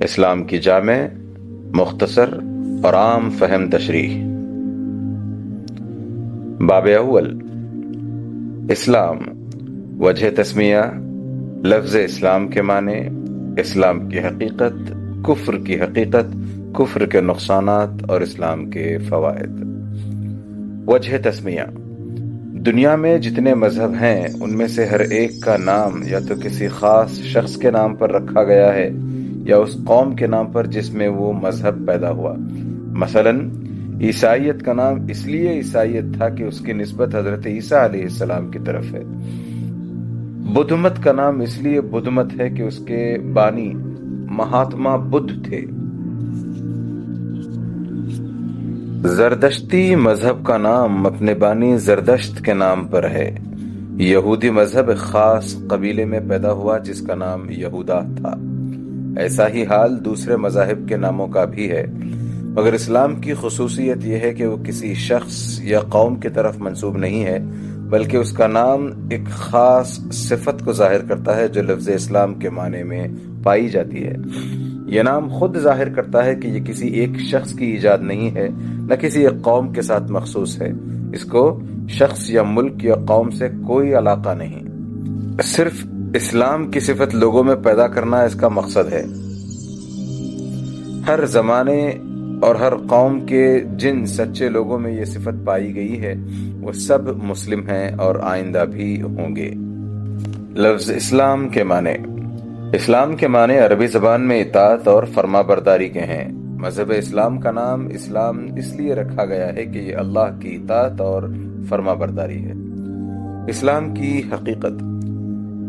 اسلام کی جامع، مختصر اور عام فہم تشریح۔ باب اول، اسلام، وجہ تسمیہ، لفظ اسلام کے معنی، اسلام کی حقیقت، کفر کی حقیقت، کفر کے نقصانات اور اسلام کے فوائد۔ وجہ تسمیہ، دنیا میں جتنے مذہب ہیں، ان میں سے ہر ایک کا نام یا تو کسی خاص شخص کے نام پر رکھا گیا ہے۔ یا اس قوم کے نام پر جس میں وہ مذہب پیدا ہوا۔ مثلا، عیسائیت کا نام اس لیے عیسائیت تھا کہ اس کی نسبت حضرت عیسیٰ علیہ السلام کی طرف ہے۔ بدھ مت کا نام اس لیے بدھ مت ہے کہ اس کے بانی مہاتما بدھ تھے۔ زردشتی مذہب کا نام اپنے بانی زردشت کے نام پر ہے۔ یہودی مذہب خاص قبیلے میں پیدا ہوا جس کا نام یہودا تھا۔ ایسا ہی حال دوسرے مذاہب کے ناموں کا بھی ہے۔ مگر اسلام کی خصوصیت یہ ہے کہ وہ کسی شخص یا قوم کی طرف منسوب نہیں ہے، بلکہ اس کا نام ایک خاص صفت کو ظاہر کرتا ہے جو لفظ اسلام کے معنی میں پائی جاتی ہے۔ یہ نام خود ظاہر کرتا ہے کہ یہ کسی ایک شخص کی ایجاد نہیں ہے، نہ کسی ایک قوم کے ساتھ مخصوص ہے۔ اس کو شخص یا ملک یا قوم سے کوئی علاقہ نہیں۔ صرف اسلام کی صفت لوگوں میں پیدا کرنا اس کا مقصد ہے۔ ہر زمانے اور ہر قوم کے جن سچے لوگوں میں یہ صفت پائی گئی ہے، وہ سب مسلم ہیں اور آئندہ بھی ہوں گے۔ لفظ اسلام کے معنی۔ اسلام کے معنی عربی زبان میں اطاعت اور فرما برداری کے ہیں۔ مذہب اسلام کا نام اسلام اس لیے رکھا گیا ہے کہ یہ اللہ کی اطاعت اور فرما برداری ہے۔ اسلام کی حقیقت۔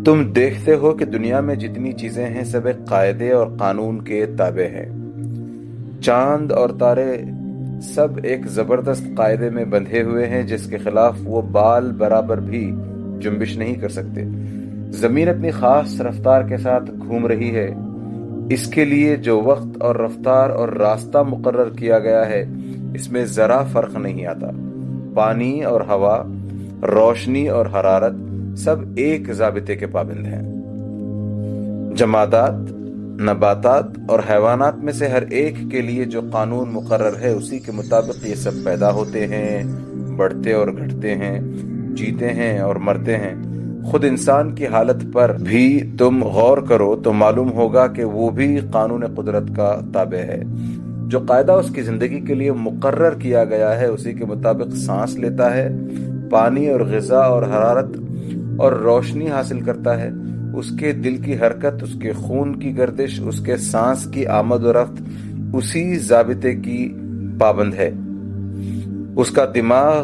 تم دیکھتے ہو کہ دنیا میں جتنی چیزیں ہیں سب ایک قاعدے اور قانون کے تابع ہیں۔ چاند اور تارے سب ایک زبردست قاعدے میں بندھے ہوئے ہیں، جس کے خلاف وہ بال برابر بھی جنبش نہیں کر سکتے۔ زمین اپنی خاص رفتار کے ساتھ گھوم رہی ہے۔ اس کے لیے جو وقت اور رفتار اور راستہ مقرر کیا گیا ہے، اس میں ذرا فرق نہیں آتا۔ پانی اور ہوا، روشنی اور حرارت سب ایک ضابطے کے پابند ہیں۔ جمادات، نباتات اور حیوانات میں سے ہر ایک کے لیے جو قانون مقرر ہے، اسی کے مطابق یہ سب پیدا ہوتے ہیں، بڑھتے اور گھٹتے ہیں، جیتے ہیں اور مرتے ہیں۔ خود انسان کی حالت پر بھی تم غور کرو تو معلوم ہوگا کہ وہ بھی قانون قدرت کا تابع ہے۔ جو قاعدہ اس کی زندگی کے لیے مقرر کیا گیا ہے، اسی کے مطابق سانس لیتا ہے۔ پانی اور غذا اور حرارت اور روشنی حاصل کرتا ہے۔ اس کے دل کی حرکت، اس کے خون کی گردش، اس کے سانس کی آمد و رفت، اسی ضابطے کی پابند ہے۔ اس کا دماغ،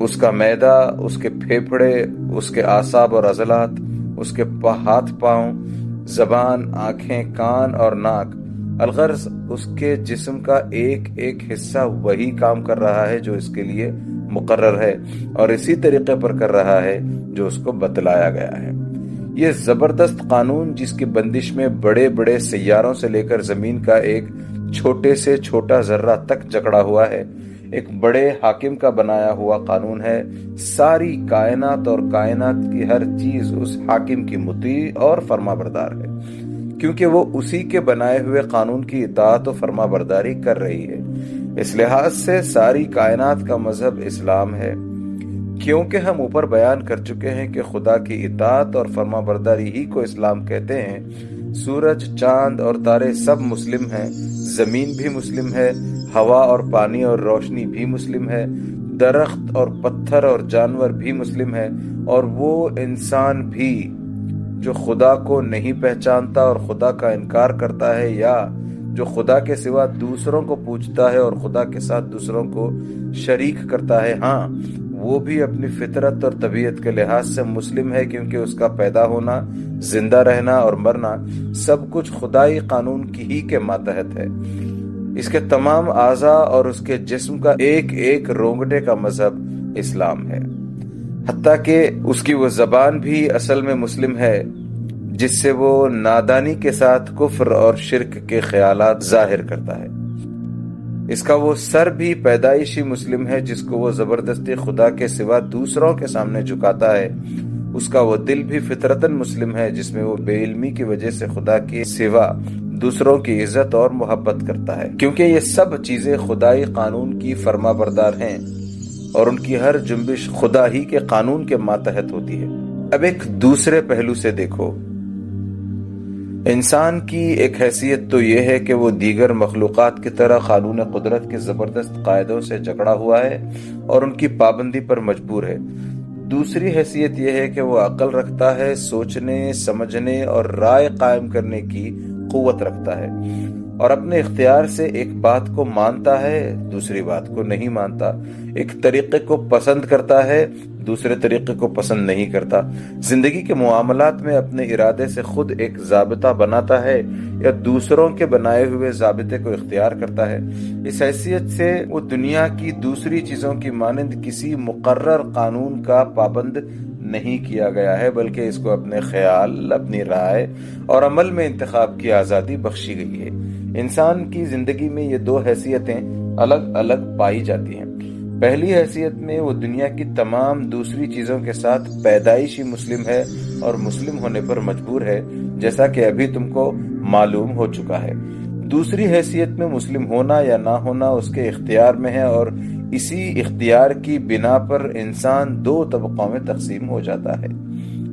اس کا میدا، اس کے پھیپڑے اس کے آساب اور عضلات، اس کے ہاتھ پاؤں، زبان، آنکھیں، کان اور ناک۔ الغرض اس کے جسم کا ایک ایک حصہ وہی کام کر رہا ہے جو اس کے لیے مقرر ہے اور اسی طریقے پر کر رہا ہے جو اس کو بتلایا گیا ہے۔ یہ زبردست قانون جس کی بندش میں بڑے بڑے سیاروں سے لے کر زمین کا ایک چھوٹے سے چھوٹا ذرہ تک جکڑا ہوا ہے، ایک بڑے حاکم کا بنایا ہوا قانون ہے۔ ساری کائنات اور کائنات کی ہر چیز اس حاکم کی مطیع اور فرما بردار ہے۔ کیونکہ وہ اسی کے بنائے ہوئے قانون کی اطاعت و فرما برداری کر رہی ہے۔ اس لحاظ سے ساری کائنات کا مذہب اسلام ہے، کیونکہ ہم اوپر بیان کر چکے ہیں کہ خدا کی اطاعت اور فرما برداری ہی کو اسلام کہتے ہیں۔ سورج، چاند اور تارے سب مسلم ہیں، زمین بھی مسلم ہے، ہوا اور پانی اور روشنی بھی مسلم ہے، درخت اور پتھر اور جانور بھی مسلم ہے اور وہ انسان بھی جو خدا کو نہیں پہچانتا اور خدا کا انکار کرتا ہے یا جو خدا کے سوا دوسروں کو پوچھتا ہے اور خدا کے ساتھ دوسروں کو شریک کرتا ہے ہاں وہ بھی اپنی فطرت اور طبیعت کے لحاظ سے مسلم ہے کیونکہ اس کا پیدا ہونا، زندہ رہنا اور مرنا سب کچھ خدائی قانون کی ہی کے ماتحت ہے۔ اس کے تمام اعضا اور اس کے جسم کا ایک ایک رونگٹے کا مذہب اسلام ہے۔ حتیٰ کہ اس کی وہ زبان بھی اصل میں مسلم ہے۔ جس سے وہ نادانی کے ساتھ کفر اور شرک کے خیالات ظاہر کرتا ہے۔ اس کا وہ سر بھی پیدائشی مسلم ہے جس کو وہ زبردستی خدا کے سوا دوسروں کے سامنے جھکاتا ہے۔ اس کا وہ دل بھی فطرتن مسلم ہے جس میں وہ بے علمی کی وجہ سے خدا کے سوا دوسروں کی عزت اور محبت کرتا ہے۔ کیونکہ یہ سب چیزیں خدائی قانون کی فرما بردار ہیں اور ان کی ہر جنبش خدا ہی کے قانون کے ماتحت ہوتی ہے۔ اب ایک دوسرے پہلو سے دیکھو۔ انسان کی ایک حیثیت تو یہ ہے کہ وہ دیگر مخلوقات کی طرح قانون قدرت کے زبردست قاعدوں سے جکڑا ہوا ہے اور ان کی پابندی پر مجبور ہے۔ دوسری حیثیت یہ ہے کہ وہ عقل رکھتا ہے، سوچنے، سمجھنے اور رائے قائم کرنے کی قوت رکھتا ہے۔ اور اپنے اختیار سے ایک بات کو مانتا ہے، دوسری بات کو نہیں مانتا۔ ایک طریقے کو پسند کرتا ہے، دوسرے طریقے کو پسند نہیں کرتا۔ زندگی کے معاملات میں اپنے ارادے سے خود ایک ضابطہ بناتا ہے یا دوسروں کے بنائے ہوئے ضابطے کو اختیار کرتا ہے۔ اس حیثیت سے وہ دنیا کی دوسری چیزوں کی مانند کسی مقرر قانون کا پابند نہیں کیا گیا ہے، بلکہ اس کو اپنے خیال، اپنی رائے اور عمل میں انتخاب کی آزادی بخشی گئی ہے۔ انسان کی زندگی میں یہ دو حیثیتیں الگ الگ پائی جاتی ہیں۔ پہلی حیثیت میں وہ دنیا کی تمام دوسری چیزوں کے ساتھ پیدائشی مسلم ہے اور مسلم ہونے پر مجبور ہے، جیسا کہ ابھی تم کو معلوم ہو چکا ہے۔ دوسری حیثیت میں مسلم ہونا یا نہ ہونا اس کے اختیار میں ہے اور اسی اختیار کی بنا پر انسان دو طبقوں میں تقسیم ہو جاتا ہے۔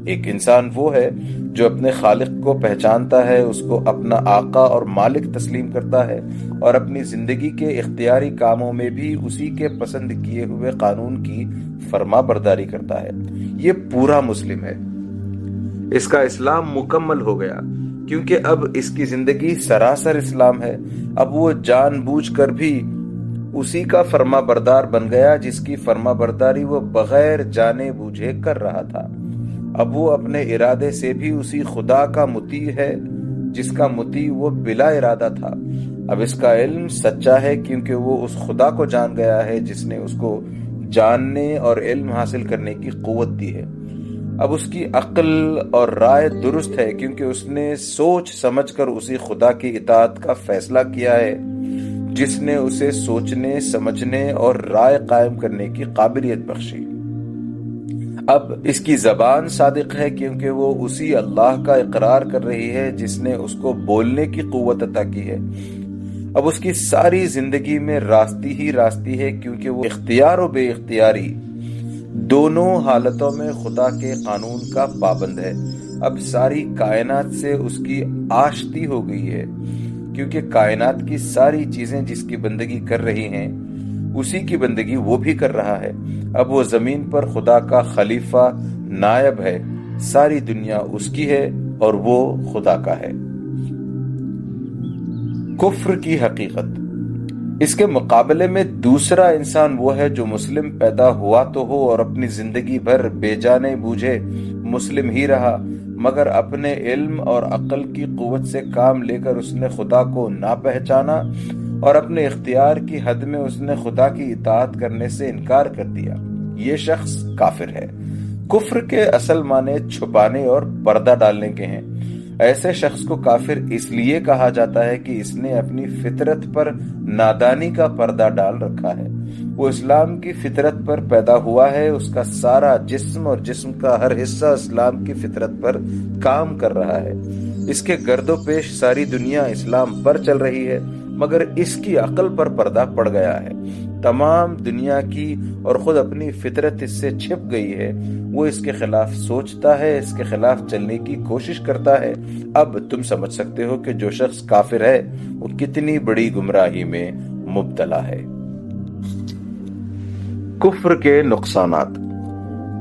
ایک انسان وہ ہے جو اپنے خالق کو پہچانتا ہے، اس کو اپنا آقا اور مالک تسلیم کرتا ہے اور اپنی زندگی کے اختیاری کاموں میں بھی اسی کے پسند کیے ہوئے قانون کی فرما برداری کرتا ہے۔ یہ پورا مسلم ہے۔ اس کا اسلام مکمل ہو گیا، کیونکہ اب اس کی زندگی سراسر اسلام ہے۔ اب وہ جان بوجھ کر بھی اسی کا فرما بردار بن گیا، جس کی فرما برداری وہ بغیر جانے بوجھے کر رہا تھا۔ اب وہ اپنے ارادے سے بھی اسی خدا کا متی ہے، جس کا متی وہ بلا ارادہ تھا۔ اب اس کا علم سچا ہے کیونکہ وہ اس خدا کو جان گیا ہے، جس نے اس کو جاننے اور علم حاصل کرنے کی قوت دی ہے۔ اب اس کی عقل اور رائے درست ہے کیونکہ اس نے سوچ سمجھ کر اسی خدا کی اطاعت کا فیصلہ کیا ہے، جس نے اسے سوچنے، سمجھنے اور رائے قائم کرنے کی قابلیت بخشی۔ اب اس کی زبان صادق ہے کیونکہ وہ اسی اللہ کا اقرار کر رہی ہے جس نے اس کو بولنے کی قوت عطا کی ہے۔ اب اس کی ساری زندگی میں راستی ہی راستی ہے کیونکہ وہ اختیار و بے اختیاری دونوں حالتوں میں خدا کے قانون کا پابند ہے۔ اب ساری کائنات سے اس کی آشتی ہو گئی ہے کیونکہ کائنات کی ساری چیزیں جس کی بندگی کر رہی ہیں اسی کی بندگی وہ بھی کر رہا ہے۔ اب وہ زمین پر خدا کا خلیفہ نائب ہے۔ ساری دنیا اس کی ہے اور وہ خدا کا ہے۔ کفر کی حقیقت۔ اس کے مقابلے میں دوسرا انسان وہ ہے جو مسلم پیدا ہوا تو ہو اور اپنی زندگی بھر بے جانے بوجھے مسلم ہی رہا، مگر اپنے علم اور عقل کی قوت سے کام لے کر اس نے خدا کو نہ پہچانا اور اپنے اختیار کی حد میں اس نے خدا کی اطاعت کرنے سے انکار کر دیا۔ یہ شخص کافر ہے۔ کفر کے اصل معنی چھپانے اور پردہ ڈالنے کے ہیں۔ ایسے شخص کو کافر اس لیے کہا جاتا ہے کہ اس نے اپنی فطرت پر نادانی کا پردہ ڈال رکھا ہے۔ وہ اسلام کی فطرت پر پیدا ہوا ہے۔ اس کا سارا جسم اور جسم کا ہر حصہ اسلام کی فطرت پر کام کر رہا ہے۔ اس کے گرد و پیش ساری دنیا اسلام پر چل رہی ہے۔ مگر اس کی عقل پر پردہ پڑ گیا ہے۔ تمام دنیا کی اور خود اپنی فطرت اس سے چھپ گئی ہے۔ وہ اس کے خلاف سوچتا ہے، اس کے خلاف چلنے کی کوشش کرتا ہے۔ اب تم سمجھ سکتے ہو کہ جو شخص کافر ہے، وہ کتنی بڑی گمراہی میں مبتلا ہے۔ کفر کے نقصانات۔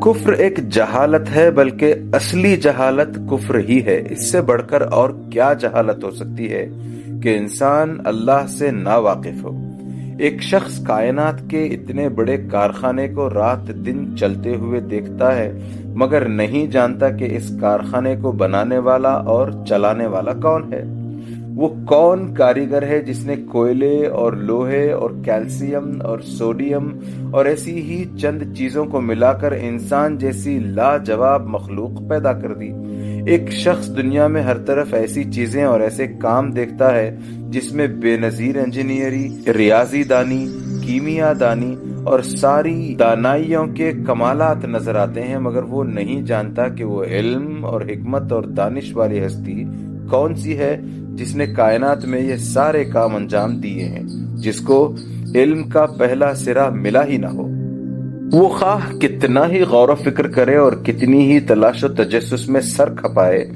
کفر ایک جہالت ہے، بلکہ اصلی جہالت کفر ہی ہے۔ اس سے بڑھ کر اور کیا جہالت ہو سکتی ہے؟ کہ انسان اللہ سے نا واقف ہو۔ ایک شخص کائنات کے اتنے بڑے کارخانے کو رات دن چلتے ہوئے دیکھتا ہے، مگر نہیں جانتا کہ اس کارخانے کو بنانے والا اور چلانے والا کون ہے۔ وہ کون کاریگر ہے جس نے کوئلے اور لوہے اور کیلشیم اور سوڈیم اور ایسی ہی چند چیزوں کو ملا کر انسان جیسی لاجواب مخلوق پیدا کر دی۔ ایک شخص دنیا میں ہر طرف ایسی چیزیں اور ایسے کام دیکھتا ہے جس میں بے نظیر انجینئری، ریاضی دانی، کیمیا دانی اور ساری دانائیوں کے کمالات نظر آتے ہیں، مگر وہ نہیں جانتا کہ وہ علم اور حکمت اور دانش والی ہستی کون سی ہے جس نے کائنات میں یہ سارے کام انجام دیے ہیں، جس کو علم کا پہلا سرا ملا ہی نہ ہو۔ وہ خواہ کتنا ہی غور و فکر کرے اور کتنی ہی تلاش و تجسس میں سر کھپائے،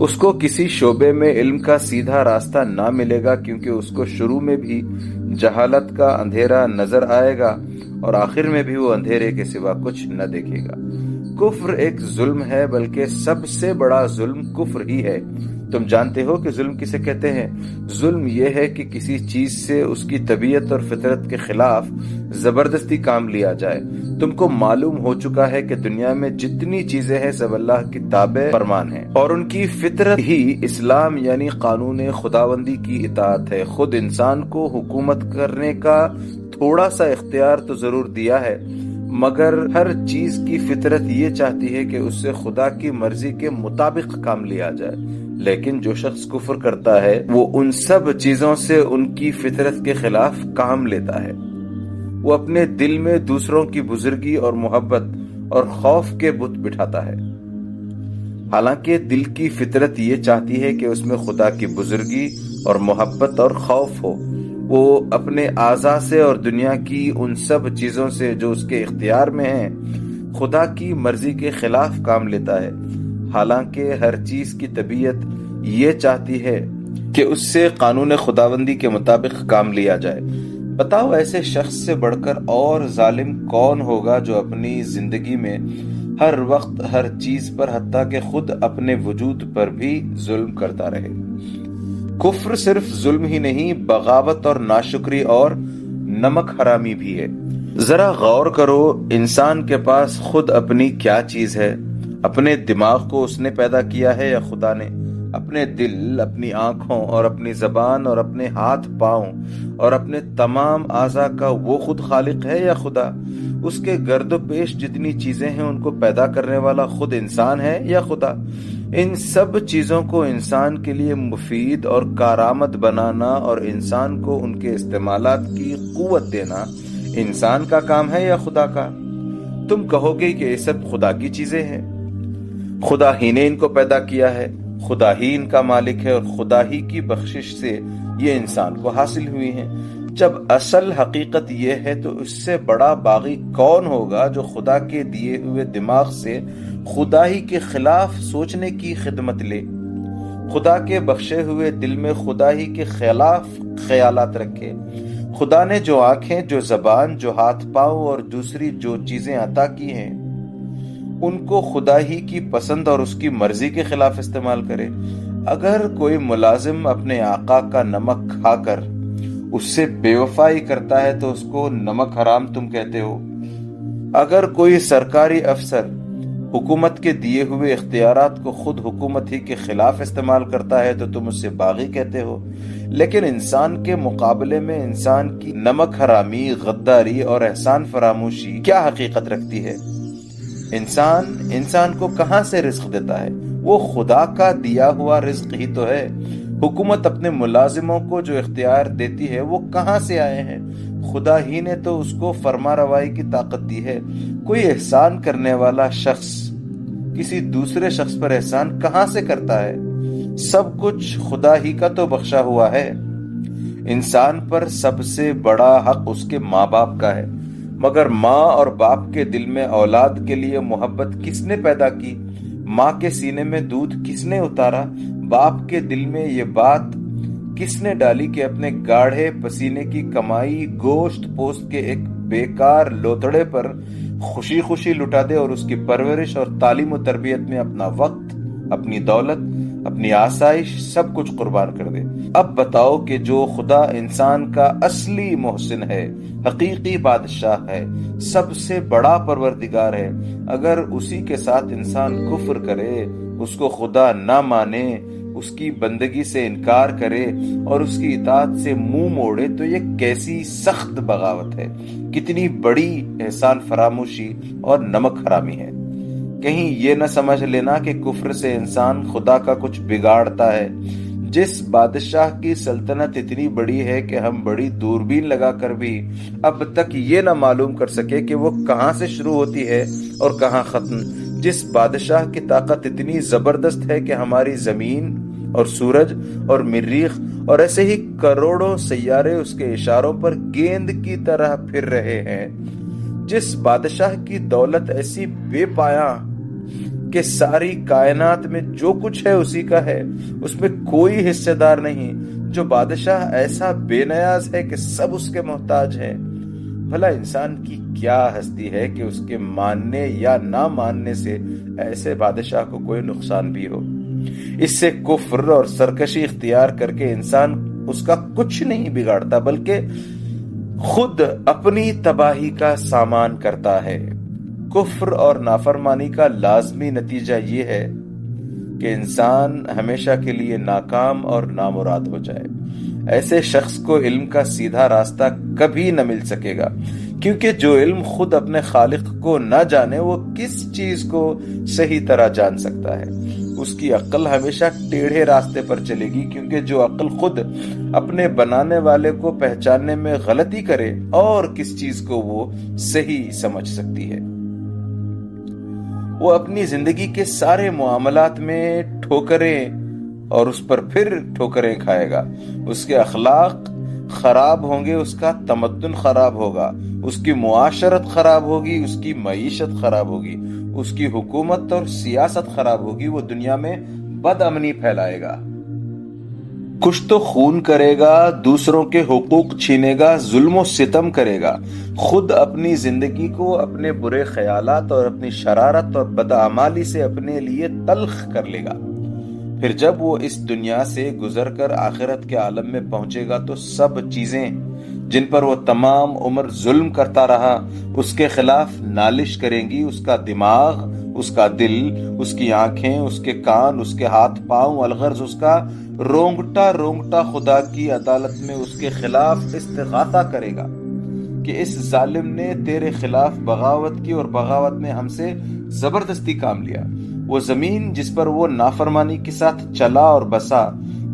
اس کو کسی شعبے میں علم کا سیدھا راستہ نہ ملے گا کیونکہ اس کو شروع میں بھی جہالت کا اندھیرا نظر آئے گا اور آخر میں بھی وہ اندھیرے کے سوا کچھ نہ دیکھے گا۔ کفر ایک ظلم ہے، بلکہ سب سے بڑا ظلم کفر ہی ہے۔ تم جانتے ہو کہ ظلم کسے کہتے ہیں؟ ظلم یہ ہے کہ کسی چیز سے اس کی طبیعت اور فطرت کے خلاف زبردستی کام لیا جائے۔ تم کو معلوم ہو چکا ہے کہ دنیا میں جتنی چیزیں ہیں، سب اللہ کی تابع فرمان ہیں۔ اور ان کی فطرت ہی اسلام یعنی قانون خداوندی کی اطاعت ہے۔ خود انسان کو حکومت کرنے کا تھوڑا سا اختیار تو ضرور دیا ہے، مگر ہر چیز کی فطرت یہ چاہتی ہے کہ اس سے خدا کی مرضی کے مطابق کام لیا جائے۔ لیکن جو شخص کفر کرتا ہے، وہ ان سب چیزوں سے ان کی فطرت کے خلاف کام لیتا ہے۔ وہ اپنے دل میں دوسروں کی بزرگی اور محبت اور خوف کے بت بٹھاتا ہے۔ حالانکہ دل کی فطرت یہ چاہتی ہے کہ اس میں خدا کی بزرگی اور محبت اور خوف ہو۔ وہ اپنے اعضا سے اور دنیا کی ان سب چیزوں سے جو اس کے اختیار میں ہیں، خدا کی مرضی کے خلاف کام لیتا ہے۔ حالانکہ ہر چیز کی طبیعت یہ چاہتی ہے کہ اس سے قانون خداوندی کے مطابق کام لیا جائے۔ بتاؤ ایسے شخص سے بڑھ کر اور ظالم کون ہوگا جو اپنی زندگی میں ہر وقت ہر چیز پر حتیٰ کہ خود اپنے وجود پر بھی ظلم کرتا رہے؟ کفر صرف ظلم ہی نہیں، بغاوت اور ناشکری اور نمک حرامی بھی ہے۔ ذرا غور کرو، انسان کے پاس خود اپنی کیا چیز ہے؟ اپنے دماغ کو اس نے پیدا کیا ہے یا خدا نے؟ اپنے دل، اپنی آنکھوں اور اپنی زبان اور اپنے ہاتھ پاؤں اور اپنے تمام اعضا کا وہ خود خالق ہے یا خدا؟ اس کے گرد و پیش جتنی چیزیں ہیں ان کو پیدا کرنے والا خود انسان ہے یا خدا؟ ان سب چیزوں کو انسان کے لیے مفید اور کارآمد بنانا اور انسان کو ان کے استعمالات کی قوت دینا انسان کا کام ہے یا خدا کا؟ تم کہو گے کہ یہ سب خدا کی چیزیں ہیں۔ خدا ہی نے ان کو پیدا کیا ہے۔ خدا ہی ان کا مالک ہے اور خدا ہی کی بخشش سے یہ انسان کو حاصل ہوئی ہیں۔ جب اصل حقیقت یہ ہے تو اس سے بڑا باغی کون ہوگا جو خدا کے دیے ہوئے دماغ سے خدا ہی کے خلاف سوچنے کی خدمت لے؟ خدا کے بخشے ہوئے دل میں خدا ہی کے خلاف خیالات رکھے۔ خدا نے جو آنکھیں، جو زبان، جو ہاتھ پاؤں اور دوسری جو چیزیں عطا کی ہیں ان کو خدا ہی کی پسند اور اس کی مرضی کے خلاف استعمال کرے۔ اگر کوئی ملازم اپنے آقا کا نمک کھا کر اس سے بے وفائی کرتا ہے تو اس کو نمک حرام تم کہتے ہو۔ اگر کوئی سرکاری افسر حکومت کے دیے ہوئے اختیارات کو خود حکومت ہی کے خلاف استعمال کرتا ہے تو تم اس سے باغی کہتے ہو۔ لیکن انسان کے مقابلے میں انسان کی نمک حرامی، غداری اور احسان فراموشی کیا حقیقت رکھتی ہے؟ انسان انسان کو کہاں سے رزق دیتا ہے؟ وہ خدا کا دیا ہوا رزق ہی تو ہے۔ حکومت اپنے ملازموں کو جو اختیار دیتی ہے، وہ کہاں سے آئے ہیں؟ خدا ہی نے تو اس کو فرما روائی کی طاقت دی ہے۔ کوئی احسان کرنے والا شخص، کسی دوسرے شخص پر احسان کہاں سے کرتا ہے؟ سب کچھ خدا ہی کا تو بخشا ہوا ہے۔ انسان پر سب سے بڑا حق اس کے ماں باپ کا ہے۔ مگر ماں اور باپ کے دل میں اولاد کے لیے محبت کس نے پیدا کی؟ ماں کے سینے میں دودھ کس نے اتارا؟ باپ کے دل میں یہ بات کس نے ڈالی کہ اپنے گاڑھے پسینے کی کمائی گوشت پوست کے ایک بیکار لوتڑے پر خوشی خوشی لٹا دے اور اس کی پرورش اور تعلیم و تربیت میں اپنا وقت، اپنی دولت اپنی آسائش سب کچھ قربان کر دے۔ اب بتاؤ کہ جو خدا انسان کا اصلی محسن ہے، حقیقی بادشاہ ہے، سب سے بڑا پروردگار ہے۔ اگر اسی کے ساتھ انسان کفر کرے، اس کو خدا نہ مانے، اس کی بندگی سے انکار کرے اور اس کی اطاعت سے منہ موڑے، تو یہ کیسی سخت بغاوت ہے۔ کتنی بڑی احسان فراموشی اور نمک حرامی ہے۔ کہیں یہ نہ سمجھ لینا کہ کفر سے انسان خدا کا کچھ بگاڑتا ہے۔ جس بادشاہ کی سلطنت اتنی بڑی ہے کہ ہم بڑی دوربین لگا کر بھی اب تک یہ نہ معلوم کر سکے کہ وہ کہاں سے شروع ہوتی ہے اور کہاں ختم۔ جس بادشاہ کی طاقت اتنی زبردست ہے کہ ہماری زمین اور سورج اور مریخ اور ایسے ہی کروڑوں سیارے اس کے اشاروں پر گیند کی طرح پھر رہے ہیں۔ جس بادشاہ کی دولت ایسی بے پایا کہ ساری کائنات میں جو کچھ ہے اسی کا ہے۔ اس میں کوئی حصے دار نہیں۔ جو بادشاہ ایسا بے نیاز ہے کہ سب اس کے محتاج ہیں۔ بھلا انسان کی کیا ہستی ہے کہ اس کے ماننے یا نہ ماننے سے ایسے بادشاہ کو کوئی نقصان بھی ہو۔ اس سے کفر اور سرکشی اختیار کر کے انسان اس کا کچھ نہیں بگاڑتا، بلکہ خود اپنی تباہی کا سامان کرتا ہے۔ کفر اور نافرمانی کا لازمی نتیجہ یہ ہے کہ انسان ہمیشہ کے لیے ناکام اور نامراد ہو جائے۔ ایسے شخص کو علم کا سیدھا راستہ کبھی نہ مل سکے گا، کیونکہ جو علم خود اپنے خالق کو نہ جانے، وہ کس چیز کو صحیح طرح جان سکتا ہے۔ اس کی عقل ہمیشہ ٹیڑھے راستے پر چلے گی، کیونکہ جو عقل خود اپنے بنانے والے کو پہچاننے میں غلطی کرے، اور کس چیز کو وہ صحیح سمجھ سکتی ہے۔ وہ اپنی زندگی کے سارے معاملات میں ٹھوکریں اور اس پر پھر ٹھوکریں کھائے گا۔ اس کے اخلاق خراب ہوں گے، اس کا تمدن خراب ہوگا، اس کی معاشرت خراب ہوگی، اس کی معیشت خراب ہوگی، اس کی حکومت اور سیاست خراب ہوگی، وہ دنیا میں بد امنی پھیلائے گا۔ کچھ تو خون کرے گا، دوسروں کے حقوق چھینے گا، ظلم و ستم کرے گا۔ خود اپنی زندگی کو اپنے برے خیالات اور اپنی شرارت اور بدعمالی سے اپنے لیے تلخ کر لے گا۔ پھر جب وہ اس دنیا سے گزر کر آخرت کے عالم میں پہنچے گا تو سب چیزیں جن پر وہ تمام عمر ظلم کرتا رہا، اس کے خلاف نالش کریں گی۔ اس کا دماغ، اس کا دل، اس کی آنکھیں، اس کے کان، اس کے ہاتھ، پاؤں، الغرض، اس کا رونگٹا رونگٹا خدا کی عدالت میں اس کے خلاف استغاثہ کرے گا کہ اس ظالم نے تیرے خلاف بغاوت کی اور بغاوت میں ہم سے زبردستی کام لیا۔ وہ زمین جس پر وہ نافرمانی کے ساتھ چلا اور بسا،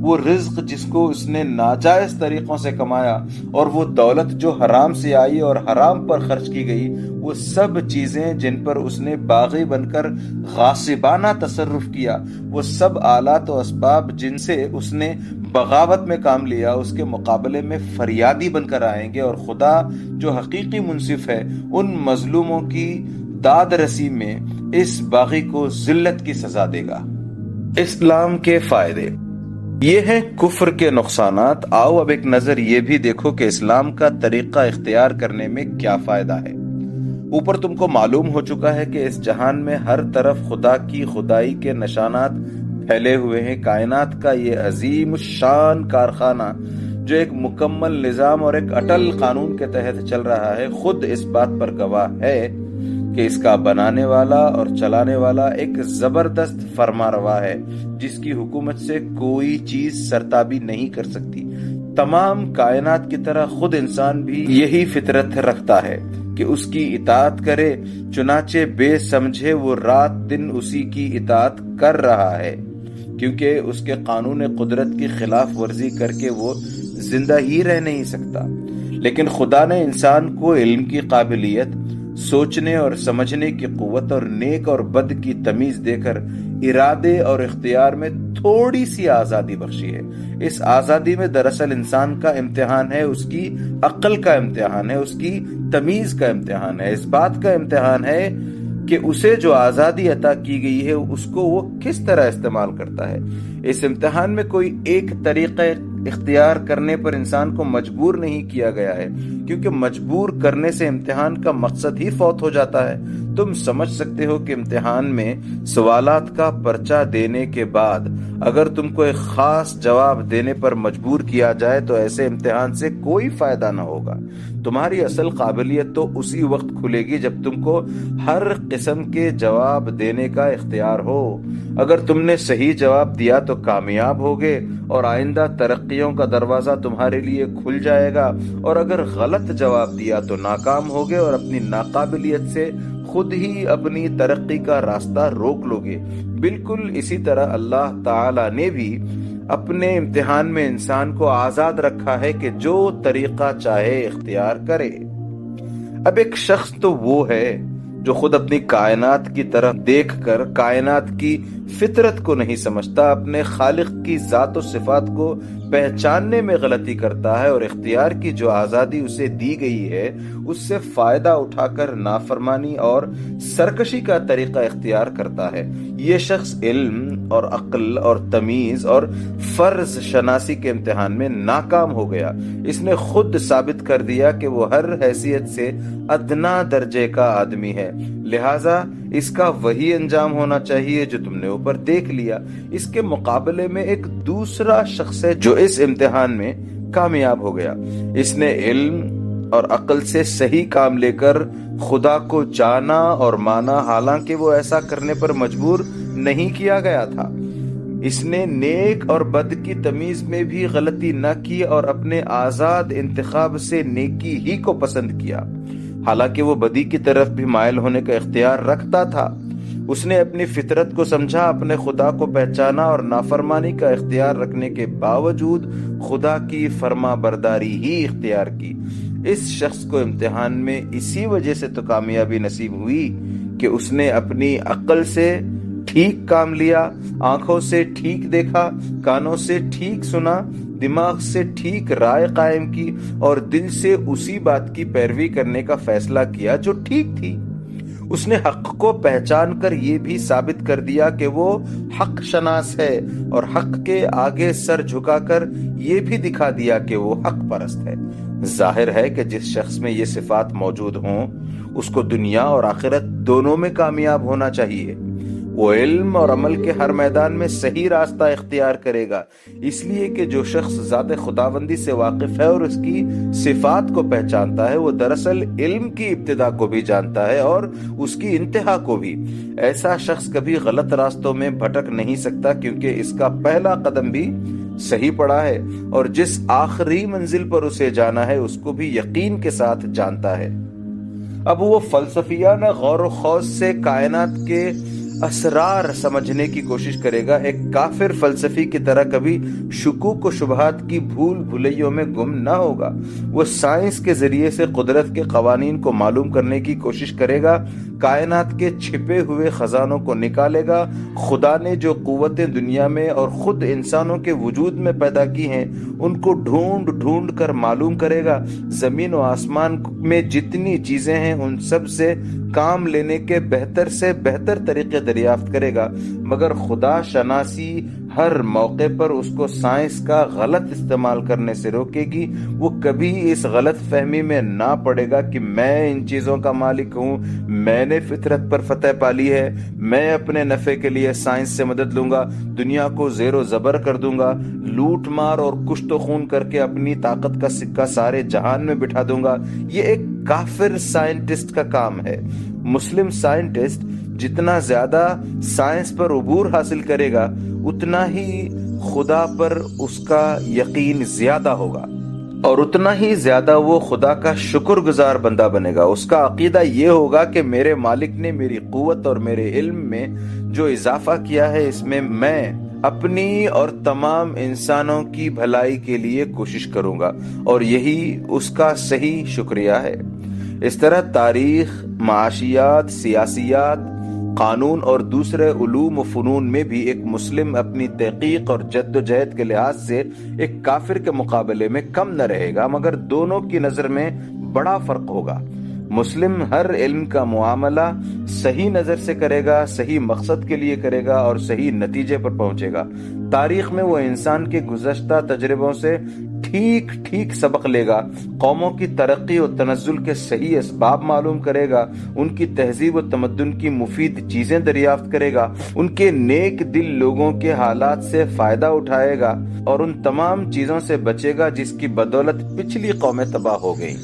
وہ رزق جس کو اس نے ناجائز طریقوں سے کمایا، اور وہ دولت جو حرام سے آئی اور حرام پر خرچ کی گئی وہ سب چیزیں جن پر اس نے باغی بن کر غاصبانہ تصرف کیا، وہ سب آلات و اسباب جن سے اس نے بغاوت میں کام لیا، اس کے مقابلے میں فریادی بن کر آئیں گے اور خدا جو حقیقی منصف ہے، ان مظلوموں کی داد رسی میں اس باغی کو ذلت کی سزا دے گا۔ اسلام کے فائدے۔ یہ ہیں کفر کے نقصانات۔ آؤ اب ایک نظر یہ بھی دیکھو کہ اسلام کا طریقہ اختیار کرنے میں کیا فائدہ ہے۔ اوپر تم کو معلوم ہو چکا ہے کہ اس جہان میں ہر طرف خدا کی خدائی کے نشانات پھیلے ہوئے ہیں۔ کائنات کا یہ عظیم شان کارخانہ جو ایک مکمل نظام اور ایک اٹل قانون کے تحت چل رہا ہے، خود اس بات پر گواہ ہے کہ اس کا بنانے والا اور چلانے والا ایک زبردست فرما روا ہے، جس کی حکومت سے کوئی چیز سرتابی نہیں کر سکتی۔ تمام کائنات کی طرح خود انسان بھی یہی فطرت رکھتا ہے۔ کہ اس کی اطاعت کرے، چنانچہ بے سمجھے وہ رات دن اسی کی اطاعت کر رہا ہے، کیونکہ اس کے قانون قدرت کی خلاف ورزی کر کے وہ زندہ ہی رہ نہیں سکتا۔ لیکن خدا نے انسان کو علم کی قابلیت، سوچنے اور سمجھنے کی قوت اور نیک اور بد کی تمیز دے کر ارادے اور اختیار میں تھوڑی سی آزادی بخشی ہے۔ اس آزادی میں دراصل انسان کا امتحان ہے، اس کی عقل کا امتحان ہے، اس کی تمیز کا امتحان ہے۔ اس بات کا امتحان ہے کہ اسے جو آزادی عطا کی گئی ہے، اس کو وہ کس طرح استعمال کرتا ہے۔ اس امتحان میں کوئی ایک طریقہ اختیار کرنے پر انسان کو مجبور نہیں کیا گیا ہے، کیونکہ مجبور کرنے سے امتحان کا مقصد ہی فوت ہو جاتا ہے۔ تم سمجھ سکتے ہو کہ امتحان میں سوالات کا پرچہ دینے کے بعد اگر تم کو ایک خاص جواب دینے پر مجبور کیا جائے تو ایسے امتحان سے کوئی فائدہ نہ ہوگا۔ تمہاری اصل قابلیت تو اسی وقت کھلے گی جب تم کو ہر قسم کے جواب دینے کا اختیار ہو۔ اگر تم نے صحیح جواب دیا تو کامیاب ہوگے اور آئندہ ترقیوں کا دروازہ تمہارے لیے کھل جائے گا اور اگر غلط جواب دیا تو ناکام ہوگے اور اپنی ناقابلیت سے خود ہی اپنی ترقی کا راستہ روک لو گے۔ بالکل اسی طرح اللہ تعالی نے بھی اپنے امتحان میں انسان کو آزاد رکھا ہے کہ جو طریقہ چاہے اختیار کرے۔ اب ایک شخص تو وہ ہے جو خود اپنی کائنات کی طرف دیکھ کر کائنات کی فطرت کو نہیں سمجھتا، اپنے خالق کی ذات و صفات کو پہچاننے میں غلطی کرتا ہے اور اختیار کی جو آزادی اسے دی گئی ہے، اس سے فائدہ اٹھا کر نافرمانی اور سرکشی کا طریقہ اختیار کرتا ہے۔ یہ شخص علم اور عقل اور تمیز اور فرض شناسی کے امتحان میں ناکام ہو گیا۔ اس نے خود ثابت کر دیا کہ وہ ہر حیثیت سے ادنا درجے کا آدمی ہے۔ لہذا اس کا وہی انجام ہونا چاہیے جو تم نے اوپر دیکھ لیا۔ اس کے مقابلے میں ایک دوسرا شخص ہے جو اس امتحان میں کامیاب ہو گیا۔ اس نے علم اور عقل سے صحیح کام لے کر خدا کو جانا اور مانا، حالانکہ وہ ایسا کرنے پر مجبور نہیں کیا گیا تھا۔ اس نے نیک اور بد کی تمیز میں بھی غلطی نہ کی اور اپنے آزاد انتخاب سے نیکی ہی کو پسند کیا۔ حالانکہ وہ بدی کی طرف بھی مائل ہونے کا اختیار رکھتا تھا۔ اس نے اپنی فطرت کو سمجھا، اپنے خدا کو پہچانا اور نافرمانی کا اختیار رکھنے کے باوجود خدا کی فرما برداری ہی اختیار کی۔ اس شخص کو امتحان میں اسی وجہ سے تو کامیابی نصیب ہوئی کہ اس نے اپنی عقل سے ٹھیک کام لیا، آنکھوں سے ٹھیک دیکھا، کانوں سے ٹھیک سنا دماغ سے ٹھیک رائے قائم کی اور دل سے اسی بات کی پیروی کرنے کا فیصلہ کیا جو ٹھیک تھی۔ اس نے حق کو پہچان کر یہ بھی ثابت کر دیا کہ وہ حق شناس ہے اور حق کے آگے سر جھکا کر یہ بھی دکھا دیا کہ وہ حق پرست ہے۔ ظاہر ہے کہ جس شخص میں یہ صفات موجود ہوں، اس کو دنیا اور آخرت دونوں میں کامیاب ہونا چاہیے۔ وہ علم اور عمل کے ہر میدان میں صحیح راستہ اختیار کرے گا۔ اس لیے کہ جو شخص ذات خداوندی سے واقف ہے اور اس کی صفات کو پہچانتا ہے، وہ دراصل علم کی ابتدا کو بھی جانتا ہے اور اس کی انتہا کو بھی۔ ایسا شخص کبھی غلط راستوں میں بھٹک نہیں سکتا، کیونکہ اس کا پہلا قدم بھی صحیح پڑا ہے اور جس آخری منزل پر اسے جانا ہے، اس کو بھی یقین کے ساتھ جانتا ہے۔ اب وہ فلسفیانہ غور و خوص سے کائنات کے اسرار سمجھنے کی کوشش کرے گا۔ ایک کافر فلسفی کی طرح کبھی شکوک و شبہات کی بھول بھلیوں میں گم نہ ہوگا۔ وہ سائنس کے ذریعے سے قدرت کے قوانین کو معلوم کرنے کی کوشش کرے گا۔ کائنات کے چھپے ہوئے خزانوں کو نکالے گا۔ خدا نے جو قوتیں دنیا میں اور خود انسانوں کے وجود میں پیدا کی ہیں، ان کو ڈھونڈ ڈھونڈ کر معلوم کرے گا۔ زمین و آسمان میں جتنی چیزیں ہیں، ان سب سے کام لینے کے بہتر سے بہتر طریقے دریافت کرے گا۔ مگر خدا شناسی ہر موقع پر اس کو سائنس کا غلط استعمال کرنے سے روکے گی۔ وہ کبھی اس غلط فہمی میں نہ پڑے گا کہ میں ان چیزوں کا مالک ہوں۔ میں نے فطرت پر فتح پالی ہے۔ میں اپنے نفع کے لیے سائنس سے مدد لوں گا۔ دنیا کو زیر و زبر کر دوں گا۔ لوٹ مار اور کشت و خون کر کے اپنی طاقت کا سکہ سارے جہان میں بٹھا دوں گا۔ یہ ایک کافر سائنٹسٹ کا کام ہے۔ مسلم سائنٹسٹ جتنا زیادہ سائنس پر عبور حاصل کرے گا، اتنا ہی خدا پر اس کا یقین زیادہ ہوگا۔ اور اتنا ہی زیادہ وہ خدا کا شکر گزار بندہ بنے گا۔ اس کا عقیدہ یہ ہوگا کہ میرے مالک نے میری قوت اور میرے علم میں جو اضافہ کیا ہے، اس میں میں اپنی اور تمام انسانوں کی بھلائی کے لیے کوشش کروں گا۔ اور یہی اس کا صحیح شکریہ ہے۔ اس طرح تاریخ، معاشیات، سیاسیات قانون اور دوسرے علوم و فنون میں بھی ایک مسلم اپنی تحقیق اور جد و جہد کے لحاظ سے ایک کافر کے مقابلے میں کم نہ رہے گا، مگر دونوں کی نظر میں بڑا فرق ہوگا۔ مسلم ہر علم کا معاملہ صحیح نظر سے کرے گا، صحیح مقصد کے لیے کرے گا اور صحیح نتیجے پر پہنچے گا۔ تاریخ میں وہ انسان کے گزشتہ تجربوں سے ٹھیک ٹھیک سبق لے گا۔ قوموں کی ترقی و تنزل کے صحیح اسباب معلوم کرے گا۔ ان کی تہذیب و تمدن کی مفید چیزیں دریافت کرے گا۔ ان کے نیک دل لوگوں کے حالات سے فائدہ اٹھائے گا اور ان تمام چیزوں سے بچے گا جس کی بدولت پچھلی قومیں تباہ ہو گئیں۔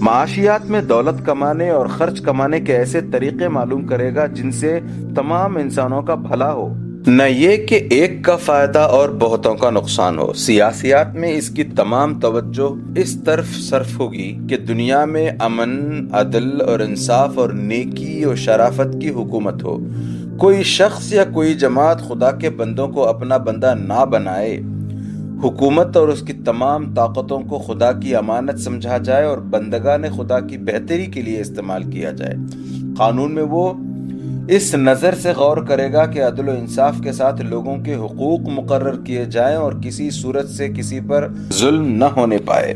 معاشیات میں دولت کمانے اور خرچ کمانے کے ایسے طریقے معلوم کرے گا جن سے تمام انسانوں کا بھلا ہو۔ نہ یہ کہ ایک کا فائدہ اور بہتوں کا نقصان ہو۔ سیاسیات میں اس کی تمام توجہ اس طرف صرف ہوگی کہ دنیا میں امن، عدل اور انصاف اور نیکی اور شرافت کی حکومت ہو۔ کوئی شخص یا کوئی جماعت خدا کے بندوں کو اپنا بندہ نہ بنائے۔ حکومت اور اس کی تمام طاقتوں کو خدا کی امانت سمجھا جائے اور بندگان خدا کی بہتری کے لیے استعمال کیا جائے۔ قانون میں وہ اس نظر سے غور کرے گا کہ عدل و انصاف کے ساتھ لوگوں کے حقوق مقرر کیے جائیں اور کسی صورت سے کسی پر ظلم نہ ہونے پائے۔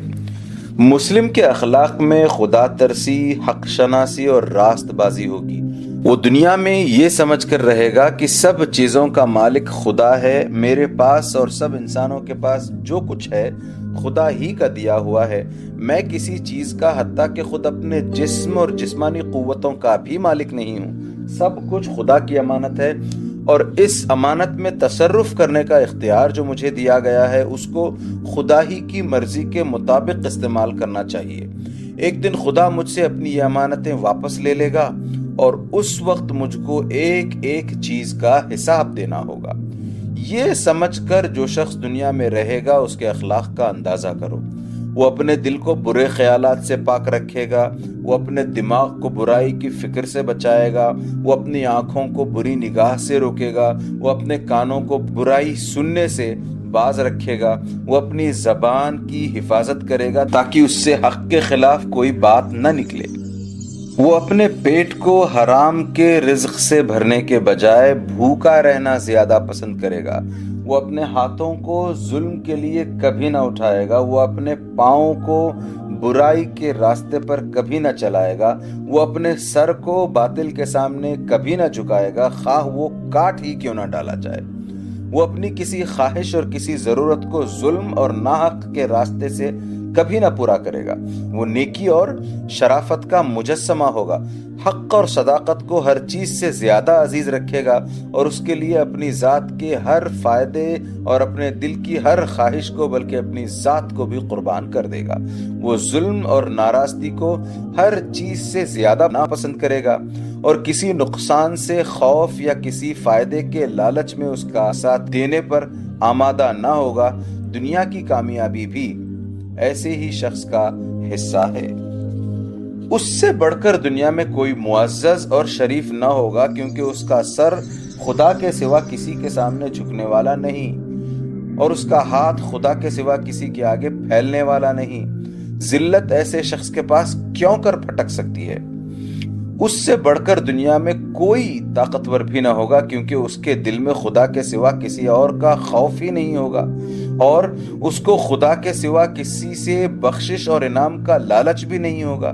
مسلم کے اخلاق میں خدا ترسی، حق شناسی اور راست بازی ہوگی۔ وہ دنیا میں یہ سمجھ کر رہے گا کہ سب چیزوں کا مالک خدا ہے، میرے پاس اور سب انسانوں کے پاس جو کچھ ہے، خدا ہی کا دیا ہوا ہے۔ میں کسی چیز کا، حتیٰ کہ خود اپنے جسم اور جسمانی قوتوں کا بھی مالک نہیں ہوں۔ سب کچھ خدا کی امانت ہے اور اس امانت میں تصرف کرنے کا اختیار جو مجھے دیا گیا ہے، اس کو خدا ہی کی مرضی کے مطابق استعمال کرنا چاہیے۔ ایک دن خدا مجھ سے اپنی یہ امانتیں واپس لے لے گا اور اس وقت مجھ کو ایک ایک چیز کا حساب دینا ہوگا۔ یہ سمجھ کر جو شخص دنیا میں رہے گا، اس کے اخلاق کا اندازہ کرو۔ وہ اپنے دل کو برے خیالات سے پاک رکھے گا، وہ اپنے دماغ کو برائی کی فکر سے بچائے گا، وہ اپنی آنکھوں کو بری نگاہ سے روکے گا، وہ اپنے کانوں کو برائی سننے سے باز رکھے گا، وہ اپنی زبان کی حفاظت کرے گا تاکہ اس سے حق کے خلاف کوئی بات نہ نکلے۔ وہ اپنے پیٹ کو حرام کے رزق سے بھرنے کے بجائے بھوکا رہنا زیادہ پسند کرے گا۔ وہ اپنے ہاتھوں کو ظلم کے لیے کبھی نہ اٹھائے گا، وہ اپنے پاؤں کو برائی کے راستے پر کبھی نہ چلائے گا، وہ اپنے سر کو باطل کے سامنے کبھی نہ جھکائے گا، خواہ وہ کاٹ ہی کیوں نہ ڈالا جائے۔ وہ اپنی کسی خواہش اور کسی ضرورت کو ظلم اور ناحق کے راستے سے کبھی نہ پورا کرے گا۔ وہ نیکی اور شرافت کا مجسمہ ہوگا۔ حق اور صداقت کو ہر چیز سے زیادہ عزیز رکھے گا اور اس کے لیے اپنی ذات کے ہر فائدے اور اپنے دل کی ہر خواہش کو بلکہ اپنی ذات کو بھی قربان کر دے گا۔ وہ ظلم اور ناراضگی کو ہر چیز سے زیادہ ناپسند کرے گا اور کسی نقصان سے خوف یا کسی فائدے کے لالچ میں اس کا ساتھ دینے پر آمادہ نہ ہوگا۔ دنیا کی کامیابی بھی ایسے ہی شخص کا حصہ ہے۔ اس سے بڑھ کر دنیا میں کوئی معزز اور شریف نہ ہوگا کیونکہ اس کا سر خدا کے سوا کسی کے سامنے جھکنے والا نہیں اور اس کا ہاتھ خدا کے سوا کسی کے آگے پھیلنے والا نہیں۔ ذلت ایسے شخص کے پاس کیوں کر پھٹک سکتی ہے؟ اس سے بڑھ کر دنیا میں کوئی طاقتور بھی نہ ہوگا، کیونکہ اس کے دل میں خدا کے سوا کسی اور کا خوف ہی نہیں ہوگا۔ اور اس کو خدا کے سوا کسی سے بخشش اور انعام کا لالچ بھی نہیں ہوگا۔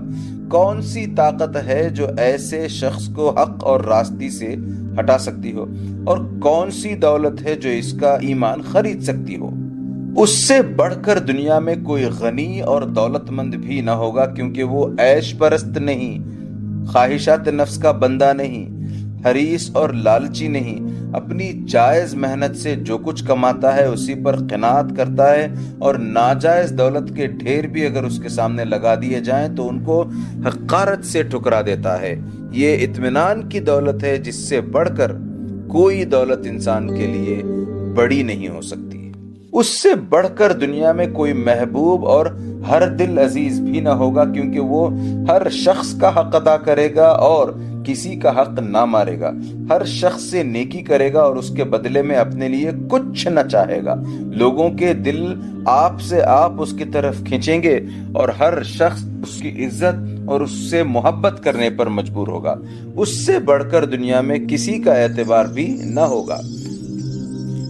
کون سی طاقت ہے جو ایسے شخص کو حق اور راستی سے ہٹا سکتی ہو؟ اور کون سی دولت ہے جو اس کا ایمان خرید سکتی ہو؟ اس سے بڑھ کر دنیا میں کوئی غنی اور دولت مند بھی نہ ہوگا، کیونکہ وہ عیش پرست نہیں۔ خواہشات نفس کا بندہ نہیں، حریص اور لالچی نہیں۔ اپنی جائز محنت سے جو کچھ کماتا ہے، اسی پر قناعت کرتا ہے۔ اور ناجائز دولت کے ڈھیر بھی اگر اس کے سامنے لگا دیے جائیں، تو ان کو حقارت سے ٹھکرا دیتا ہے۔ یہ اطمینان کی دولت ہے، جس سے بڑھ کر کوئی دولت انسان کے لیے بڑی نہیں ہو سکتی۔ اس سے بڑھ کر دنیا میں کوئی محبوب اور ہر دل عزیز بھی نہ ہوگا کیونکہ وہ ہر شخص کا حق ادا کرے گا اور کسی کا حق نہ مارے گا۔ ہر شخص سے نیکی کرے گا اور اس کے بدلے میں اپنے لیے کچھ نہ چاہے گا۔ لوگوں کے دل آپ سے آپ اس کی طرف کھینچیں گے اور ہر شخص اس کی عزت اور اس سے محبت کرنے پر مجبور ہوگا۔ اس سے بڑھ کر دنیا میں کسی کا اعتبار بھی نہ ہوگا۔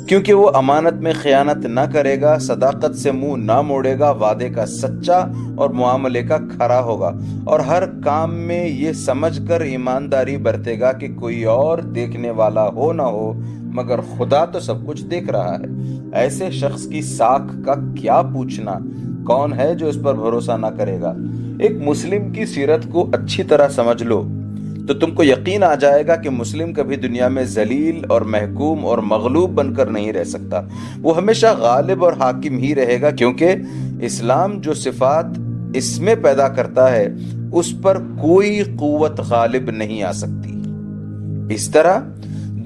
کیونکہ وہ امانت میں خیانت نہ کرے گا، صداقت سے منہ نہ موڑے گا، وعدے کا سچا اور معاملے کا کھرا ہوگا۔ اور ہر کام میں یہ سمجھ کر ایمانداری برتے گا کہ کوئی اور دیکھنے والا ہو نہ ہو، مگر خدا تو سب کچھ دیکھ رہا ہے۔ ایسے شخص کی ساکھ کا کیا پوچھنا؟ کون ہے جو اس پر بھروسہ نہ کرے گا؟ ایک مسلم کی سیرت کو اچھی طرح سمجھ لو۔ تو تم کو یقین آ جائے گا کہ مسلم کبھی دنیا میں ذلیل اور محکوم اور مغلوب بن کر نہیں رہ سکتا۔ وہ ہمیشہ غالب اور حاکم ہی رہے گا کیونکہ اسلام جو صفات اس میں پیدا کرتا ہے، اس پر کوئی قوت غالب نہیں آ سکتی۔ اس طرح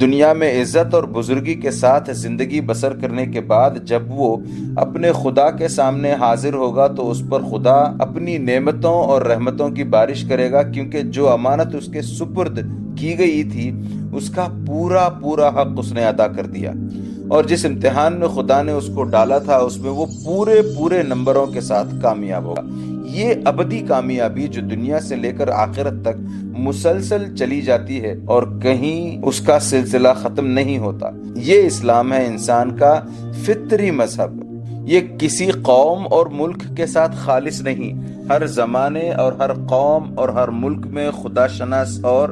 دنیا میں عزت اور بزرگی کے ساتھ زندگی بسر کرنے کے بعد جب وہ اپنے خدا کے سامنے حاضر ہوگا تو اس پر خدا اپنی نعمتوں اور رحمتوں کی بارش کرے گا، کیونکہ جو امانت اس کے سپرد کی گئی تھی، اس کا پورا پورا حق اس نے ادا کر دیا۔ اور جس امتحان میں خدا نے اس کو ڈالا تھا، اس میں وہ پورے پورے نمبروں کے ساتھ کامیاب ہوگا۔ یہ ابدی کامیابی جو دنیا سے لے کر آخرت تک مسلسل چلی جاتی ہے اور کہیں اس کا سلسلہ ختم نہیں ہوتا۔ یہ اسلام ہے انسان کا فطری مذہب۔ یہ کسی قوم اور ملک کے ساتھ خالص نہیں۔ ہر زمانے اور ہر قوم اور ہر ملک میں خدا شناس اور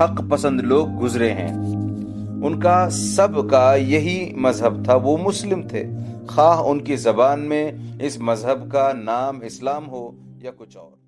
حق پسند لوگ گزرے ہیں۔ ان کا سب کا یہی مذہب تھا، وہ مسلم تھے۔ خواہ ان کی زبان میں اس مذہب کا نام اسلام ہو یا کچھ اور۔